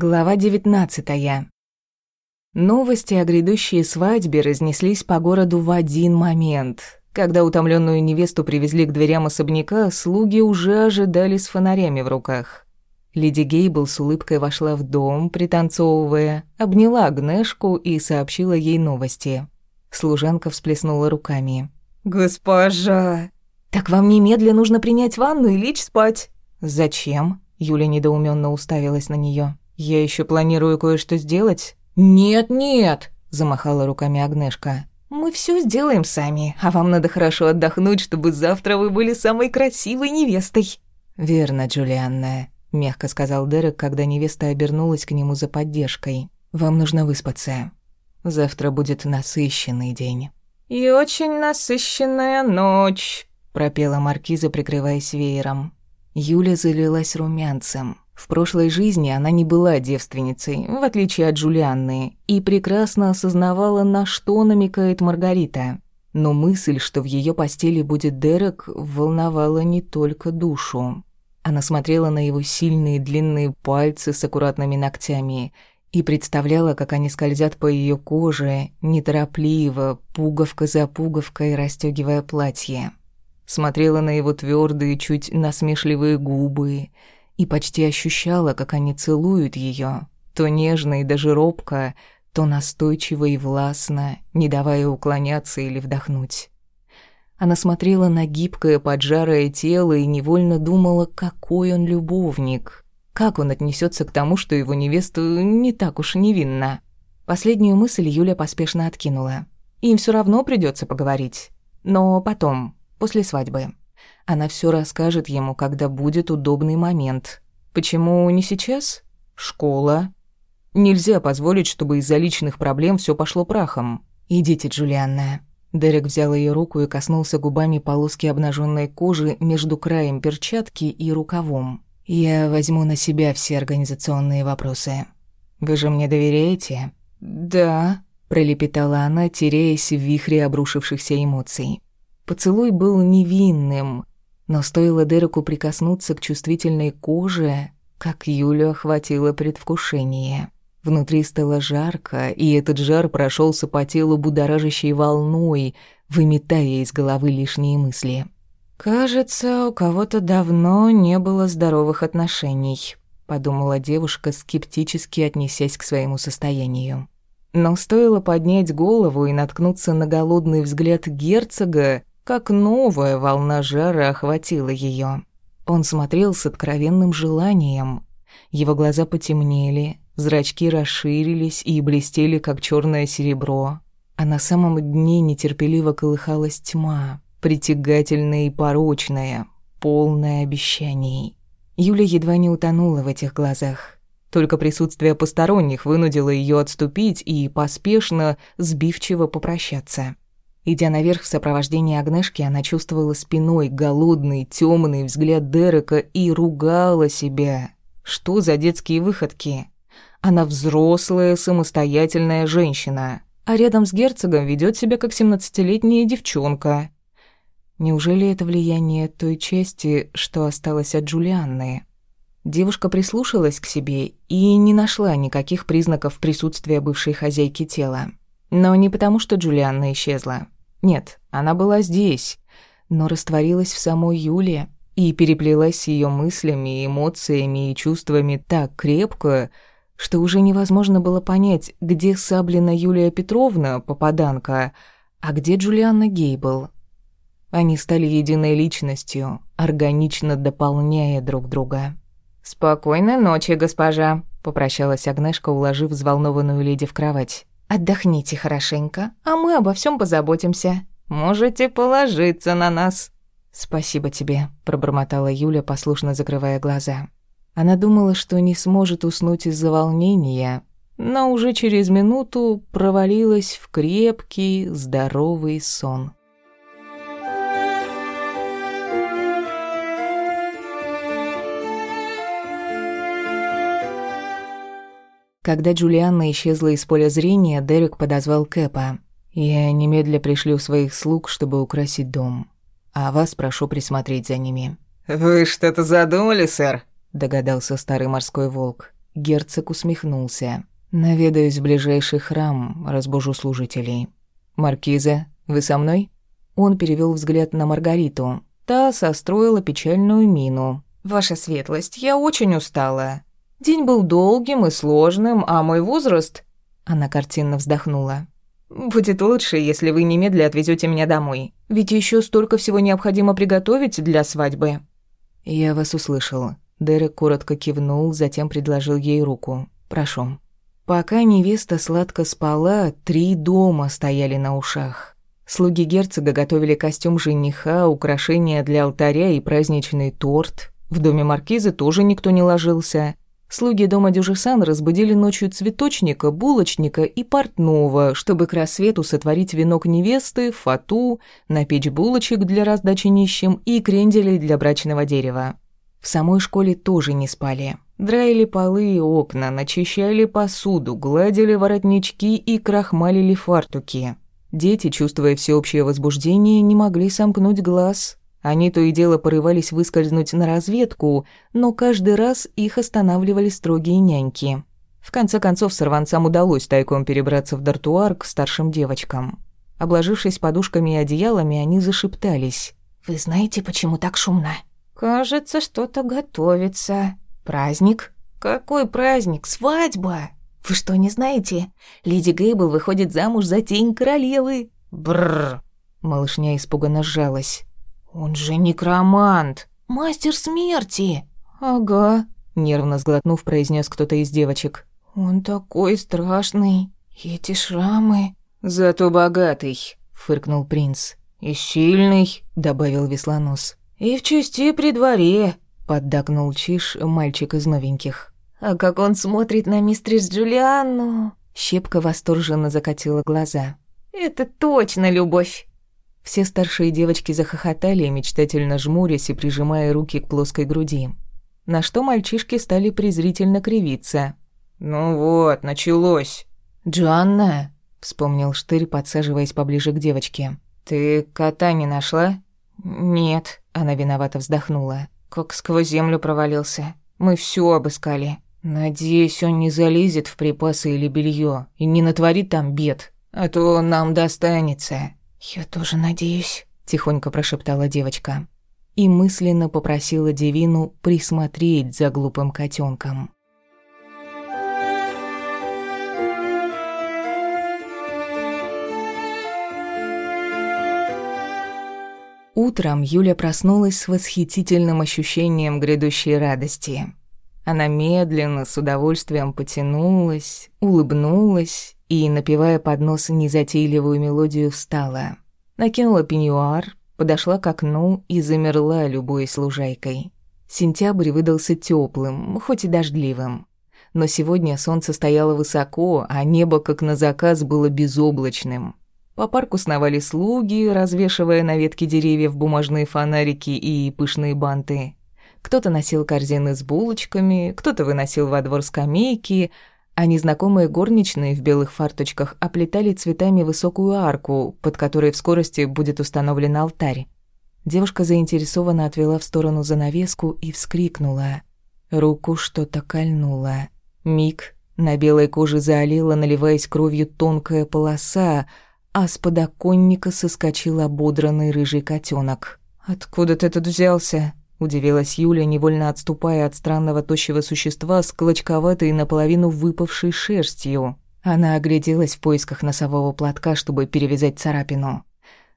Глава 19. Новости о грядущей свадьбе разнеслись по городу в один момент. Когда утомленную невесту привезли к дверям особняка, слуги уже ожидали с фонарями в руках. Леди Гейбл с улыбкой вошла в дом, пританцовывая, обняла Агнешку и сообщила ей новости. Служанка всплеснула руками. «Госпожа!» «Так вам немедленно нужно принять ванну и лечь спать». «Зачем?» Юля недоуменно уставилась на нее. «Я еще планирую кое-что сделать». «Нет, нет!» – замахала руками Агнешка. «Мы все сделаем сами, а вам надо хорошо отдохнуть, чтобы завтра вы были самой красивой невестой». «Верно, Джулианна», – мягко сказал Дерек, когда невеста обернулась к нему за поддержкой. «Вам нужно выспаться. Завтра будет насыщенный день». «И очень насыщенная ночь», – пропела маркиза, прикрываясь веером. Юля залилась румянцем. В прошлой жизни она не была девственницей, в отличие от Джулианны, и прекрасно осознавала, на что намекает Маргарита. Но мысль, что в ее постели будет Дерек, волновала не только душу. Она смотрела на его сильные длинные пальцы с аккуратными ногтями и представляла, как они скользят по ее коже, неторопливо, пуговка за пуговкой расстегивая платье. Смотрела на его твердые, чуть насмешливые губы — и почти ощущала, как они целуют ее, то нежно и даже робко, то настойчиво и властно, не давая уклоняться или вдохнуть. Она смотрела на гибкое поджарое тело и невольно думала, какой он любовник, как он отнесется к тому, что его невеста не так уж невинна. Последнюю мысль Юля поспешно откинула. Им все равно придется поговорить. Но потом, после свадьбы. Она все расскажет ему, когда будет удобный момент. Почему не сейчас? Школа. Нельзя позволить, чтобы из-за личных проблем все пошло прахом. Идите, Джулианна. Дерек взял ее руку и коснулся губами полоски обнаженной кожи между краем перчатки и рукавом. Я возьму на себя все организационные вопросы. Вы же мне доверяете? Да, пролепетала она, теряясь в вихре обрушившихся эмоций. Поцелуй был невинным, но стоило Дереку прикоснуться к чувствительной коже, как Юлю охватило предвкушение. Внутри стало жарко, и этот жар прошелся по телу будоражащей волной, выметая из головы лишние мысли. «Кажется, у кого-то давно не было здоровых отношений», — подумала девушка, скептически отнесясь к своему состоянию. Но стоило поднять голову и наткнуться на голодный взгляд герцога, как новая волна жара охватила ее. Он смотрел с откровенным желанием. Его глаза потемнели, зрачки расширились и блестели, как черное серебро. А на самом дне нетерпеливо колыхалась тьма, притягательная и порочная, полная обещаний. Юля едва не утонула в этих глазах. Только присутствие посторонних вынудило ее отступить и поспешно, сбивчиво попрощаться. Идя наверх в сопровождении Агнешки, она чувствовала спиной голодный, темный взгляд Дерека и ругала себя. Что за детские выходки? Она взрослая, самостоятельная женщина, а рядом с герцогом ведет себя как семнадцатилетняя девчонка. Неужели это влияние той части, что осталось от Джулианны? Девушка прислушалась к себе и не нашла никаких признаков присутствия бывшей хозяйки тела. Но не потому, что Джулианна исчезла. Нет, она была здесь, но растворилась в самой Юле и переплелась с ее мыслями, эмоциями и чувствами так крепко, что уже невозможно было понять, где Саблина Юлия Петровна, попаданка, а где Джулианна Гейбл. Они стали единой личностью, органично дополняя друг друга. «Спокойной ночи, госпожа», — попрощалась Агнешка, уложив взволнованную леди в кровать. Отдохните хорошенько, а мы обо всем позаботимся. Можете положиться на нас». «Спасибо тебе», — пробормотала Юля, послушно закрывая глаза. Она думала, что не сможет уснуть из-за волнения, но уже через минуту провалилась в крепкий, здоровый сон. Когда Джулианна исчезла из поля зрения, Дерек подозвал Кэпа. «Я немедля пришлю своих слуг, чтобы украсить дом. А вас прошу присмотреть за ними». «Вы что-то задумали, сэр?» — догадался старый морской волк. Герцог усмехнулся. «Наведаюсь в ближайший храм, разбужу служителей. Маркиза, вы со мной?» Он перевел взгляд на Маргариту. Та состроила печальную мину. «Ваша светлость, я очень устала. День был долгим и сложным, а мой возраст...» Она картинно вздохнула. «Будет лучше, если вы немедля отвезете меня домой. Ведь еще столько всего необходимо приготовить для свадьбы». «Я вас услышал». Дерек коротко кивнул, затем предложил ей руку. «Прошу». Пока невеста сладко спала, три дома стояли на ушах. Слуги герцога готовили костюм жениха, украшения для алтаря и праздничный торт. В доме маркизы тоже никто не ложился. Слуги дома Дюжесан разбудили ночью цветочника, булочника и портного, чтобы к рассвету сотворить венок невесты, фату, напечь булочек для раздачи нищим и кренделей для брачного дерева. В самой школе тоже не спали. Драили полы и окна, начищали посуду, гладили воротнички и крахмалили фартуки. Дети, чувствуя всеобщее возбуждение, не могли сомкнуть глаз. Они то и дело порывались выскользнуть на разведку, но каждый раз их останавливали строгие няньки. В конце концов, сорванцам удалось тайком перебраться в дартуар к старшим девочкам. Обложившись подушками и одеялами, они зашептались. «Вы знаете, почему так шумно?» «Кажется, что-то готовится. Праздник?» «Какой праздник? Свадьба!» «Вы что, не знаете? Леди Гейбл выходит замуж за тень королевы!» «Бррр!» Малышня испуганно сжалась. «Он же некромант! Мастер смерти!» «Ага», — нервно сглотнув, произнес кто-то из девочек. «Он такой страшный! Эти шрамы!» «Зато богатый!» — фыркнул принц. «И сильный!» — добавил Веслонос. «И в чести при дворе», — поддакнул Чиш, мальчик из новеньких. «А как он смотрит на мистерс Джулианну!» Щепка восторженно закатила глаза. «Это точно любовь!» Все старшие девочки захохотали, мечтательно жмурясь и прижимая руки к плоской груди. На что мальчишки стали презрительно кривиться. «Ну вот, началось!» «Джоанна!» — вспомнил Штырь, подсаживаясь поближе к девочке. «Ты кота не нашла?» «Нет», — она виновато вздохнула. «Как сквозь землю провалился. Мы все обыскали. Надеюсь, он не залезет в припасы или белье и не натворит там бед, а то нам достанется». «Я тоже надеюсь», — тихонько прошептала девочка. И мысленно попросила Девину присмотреть за глупым котенком. Утром Юля проснулась с восхитительным ощущением грядущей радости. Она медленно, с удовольствием потянулась, улыбнулась и, напевая под нос незатейливую мелодию, встала. Накинула пеньюар, подошла к окну и замерла, любуясь лужайкой. Сентябрь выдался теплым, хоть и дождливым. Но сегодня солнце стояло высоко, а небо, как на заказ, было безоблачным. По парку сновали слуги, развешивая на ветке деревьев бумажные фонарики и пышные банты. Кто-то носил корзины с булочками, кто-то выносил во двор скамейки, а незнакомые горничные в белых фарточках оплетали цветами высокую арку, под которой в скорости будет установлен алтарь. Девушка заинтересованно отвела в сторону занавеску и вскрикнула. Руку что-то кольнуло. Миг, на белой коже заолела, наливаясь кровью тонкая полоса — а с подоконника соскочил ободранный рыжий котенок. «Откуда ты тут взялся?» – удивилась Юля, невольно отступая от странного тощего существа с клочковатой наполовину выпавшей шерстью. Она огляделась в поисках носового платка, чтобы перевязать царапину.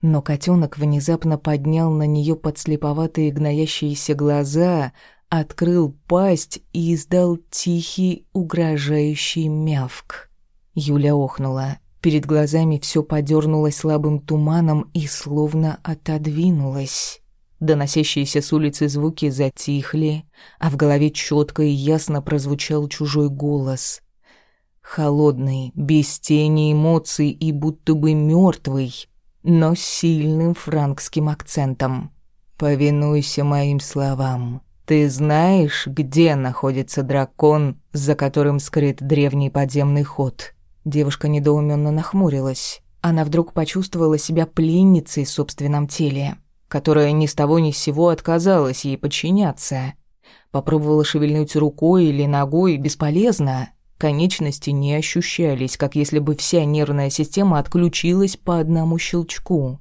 Но котенок внезапно поднял на нее подслеповатые гноящиеся глаза, открыл пасть и издал тихий, угрожающий мявк. Юля охнула. Перед глазами все подернулось слабым туманом и словно отодвинулось. Доносящиеся с улицы звуки затихли, а в голове четко и ясно прозвучал чужой голос. Холодный, без тени эмоций и будто бы мертвый, но с сильным франкским акцентом. «Повинуйся моим словам. Ты знаешь, где находится дракон, за которым скрыт древний подземный ход?» Девушка недоуменно нахмурилась. Она вдруг почувствовала себя пленницей в собственном теле, которая ни с того ни с сего отказалась ей подчиняться. Попробовала шевельнуть рукой или ногой, бесполезно. Конечности не ощущались, как если бы вся нервная система отключилась по одному щелчку.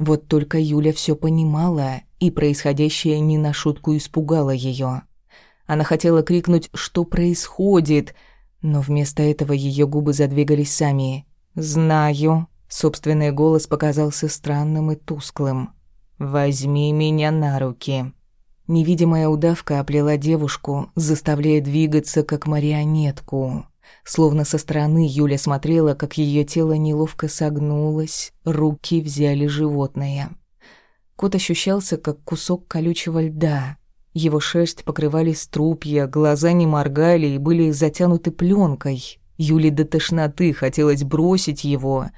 Вот только Юля все понимала, и происходящее не на шутку испугало ее. Она хотела крикнуть «Что происходит?», но вместо этого ее губы задвигались сами. «Знаю». Собственный голос показался странным и тусклым. «Возьми меня на руки». Невидимая удавка оплела девушку, заставляя двигаться как марионетку. Словно со стороны Юля смотрела, как ее тело неловко согнулось, руки взяли животное. Кот ощущался, как кусок колючего льда. Его шерсть покрывали струпья, глаза не моргали и были затянуты пленкой. Юле до тошноты хотелось бросить его,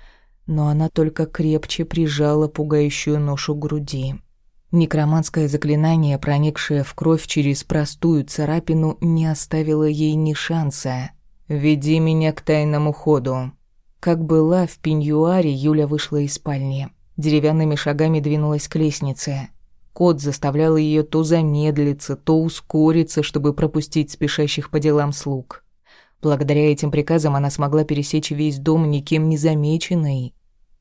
но она только крепче прижала пугающую ношу груди. Некроманское заклинание, проникшее в кровь через простую царапину, не оставило ей ни шанса. «Веди меня к тайному ходу». Как была в пеньюаре, Юля вышла из спальни. Деревянными шагами двинулась к лестнице. Кот заставлял ее то замедлиться, то ускориться, чтобы пропустить спешащих по делам слуг. Благодаря этим приказам она смогла пересечь весь дом никем не замеченной.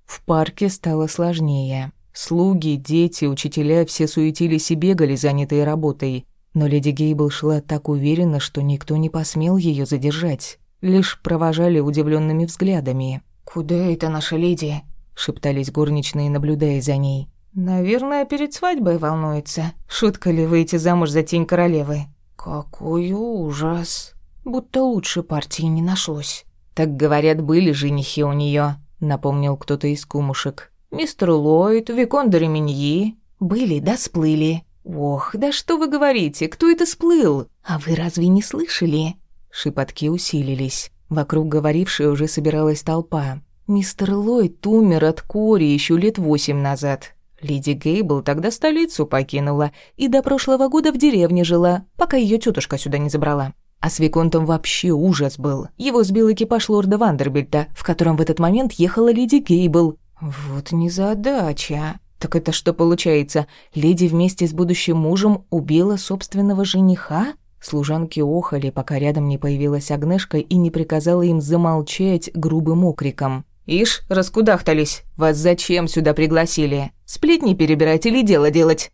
В парке стало сложнее. Слуги, дети, учителя все суетились и бегали, занятые работой. Но леди Гейбл шла так уверенно, что никто не посмел ее задержать. Лишь провожали удивленными взглядами. «Куда это наша леди?» — шептались горничные, наблюдая за ней. «Наверное, перед свадьбой волнуется. Шутка ли выйти замуж за тень королевы?» «Какой ужас! Будто лучше партии не нашлось». «Так, говорят, были женихи у нее, напомнил кто-то из кумушек. «Мистер Ллойд, Викон Дореминьи». «Были, да сплыли». «Ох, да что вы говорите, кто это сплыл? А вы разве не слышали?» Шепотки усилились. Вокруг говорившей уже собиралась толпа. «Мистер Ллойд умер от кори еще лет восемь назад. Леди Гейбл тогда столицу покинула и до прошлого года в деревне жила, пока ее тетушка сюда не забрала. А с Виконтом вообще ужас был. Его сбил экипаж лорда Вандербильта, в котором в этот момент ехала леди Гейбл. Вот незадача. Так это что получается? Леди вместе с будущим мужем убила собственного жениха? Служанки охали, пока рядом не появилась Агнешка и не приказала им замолчать грубым окриком. «Ишь, раскудахтались. Вас зачем сюда пригласили? Сплетни перебирать или дело делать?»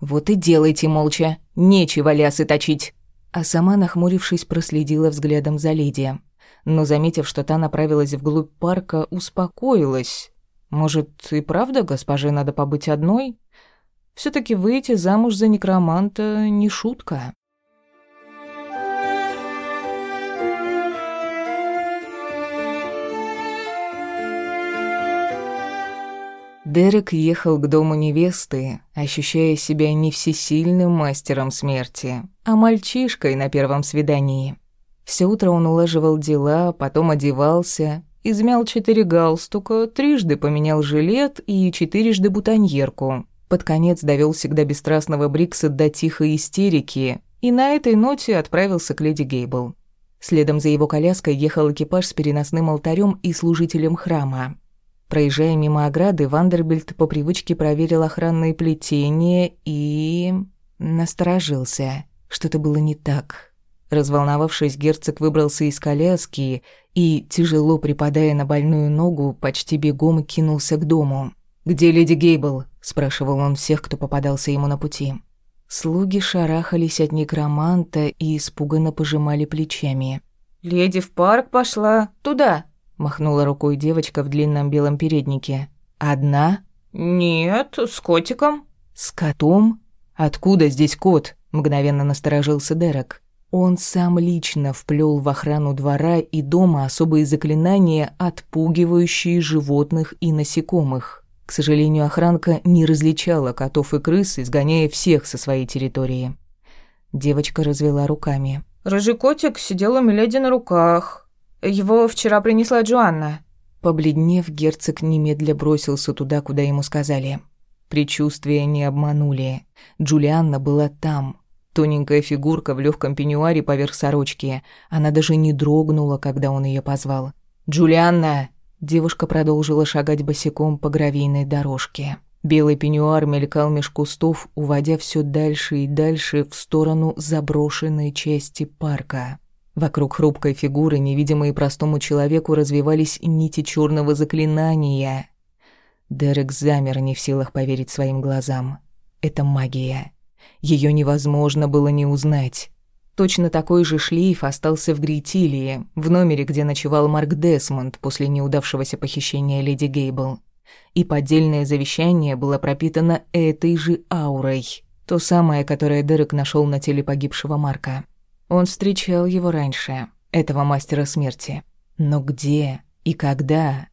«Вот и делайте молча. Нечего лясы точить». А сама, нахмурившись, проследила взглядом за леди. Но, заметив, что та направилась вглубь парка, успокоилась. «Может, и правда госпоже надо побыть одной? все таки выйти замуж за некроманта не шутка». Дерек ехал к дому невесты, ощущая себя не всесильным мастером смерти, а мальчишкой на первом свидании. Все утро он улаживал дела, потом одевался, измял четыре галстука, трижды поменял жилет и четырежды бутоньерку. Под конец довел всегда бесстрастного Брикса до тихой истерики и на этой ноте отправился к леди Гейбл. Следом за его коляской ехал экипаж с переносным алтарем и служителем храма. Проезжая мимо ограды, Вандербильд по привычке проверил охранные плетения и... насторожился. Что-то было не так. Разволновавшись, герцог выбрался из коляски и, тяжело припадая на больную ногу, почти бегом кинулся к дому. «Где леди Гейбл?» – спрашивал он всех, кто попадался ему на пути. Слуги шарахались от некроманта и испуганно пожимали плечами. «Леди в парк пошла. Туда!» Махнула рукой девочка в длинном белом переднике. «Одна?» «Нет, с котиком». «С котом? Откуда здесь кот?» Мгновенно насторожился Дерек. Он сам лично вплел в охрану двора и дома особые заклинания, отпугивающие животных и насекомых. К сожалению, охранка не различала котов и крыс, изгоняя всех со своей территории. Девочка развела руками. «Рыжий котик сидел у Миледи на руках. Его вчера принесла Джоанна». Побледнев, герцог немедля бросился туда, куда ему сказали. Предчувствия не обманули. Джулианна была там. Тоненькая фигурка в легком пеньюаре поверх сорочки. Она даже не дрогнула, когда он ее позвал. «Джулианна!» Девушка продолжила шагать босиком по гравийной дорожке. Белый пеньюар мелькал меж кустов, уводя все дальше и дальше в сторону заброшенной части парка. Вокруг хрупкой фигуры, невидимые простому человеку, развивались нити черного заклинания. Дерек замер, не в силах поверить своим глазам. Это магия. Ее невозможно было не узнать. Точно такой же шлейф остался в Грейтилии, в номере, где ночевал Марк Десмонд после неудавшегося похищения леди Гейбл. И поддельное завещание было пропитано этой же аурой, то самое, которое Дерек нашел на теле погибшего Марка. Он встречал его раньше, этого мастера смерти. Но где и когда?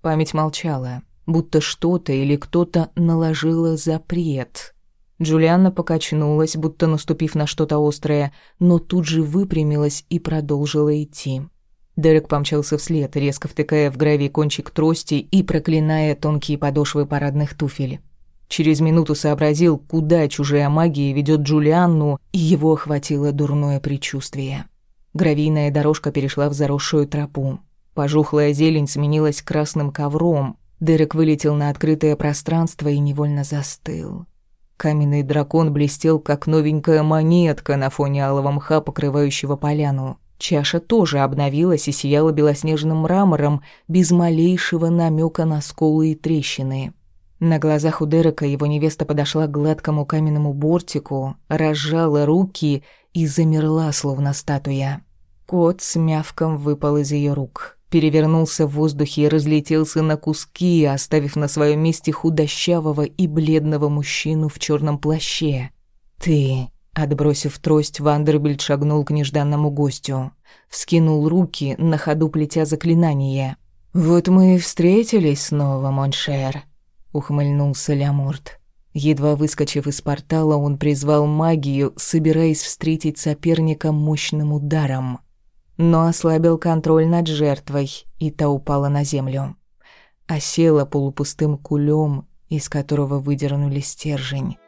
Память молчала, будто что-то или кто-то наложило запрет. Джулианна покачнулась, будто наступив на что-то острое, но тут же выпрямилась и продолжила идти. Дерек помчался вслед, резко втыкая в гравий кончик трости и проклиная тонкие подошвы парадных туфель. Через минуту сообразил, куда чужая магия ведет Джулианну, и его охватило дурное предчувствие. Гравийная дорожка перешла в заросшую тропу. Пожухлая зелень сменилась красным ковром. Дерек вылетел на открытое пространство и невольно застыл. Каменный дракон блестел, как новенькая монетка на фоне алого мха, покрывающего поляну. Чаша тоже обновилась и сияла белоснежным мрамором, без малейшего намека на сколы и трещины. На глазах у Дерека его невеста подошла к гладкому каменному бортику, разжала руки и замерла, словно статуя. Кот с мявком выпал из ее рук перевернулся в воздухе и разлетелся на куски, оставив на своем месте худощавого и бледного мужчину в черном плаще. «Ты...» Отбросив трость, Вандербильд шагнул к нежданному гостю. Вскинул руки, на ходу плетя заклинание. «Вот мы и встретились снова, Моншер», — ухмыльнулся Лямурт. Едва выскочив из портала, он призвал магию, собираясь встретить соперника мощным ударом но ослабил контроль над жертвой, и та упала на землю. Осела полупустым кулем, из которого выдернули стержень.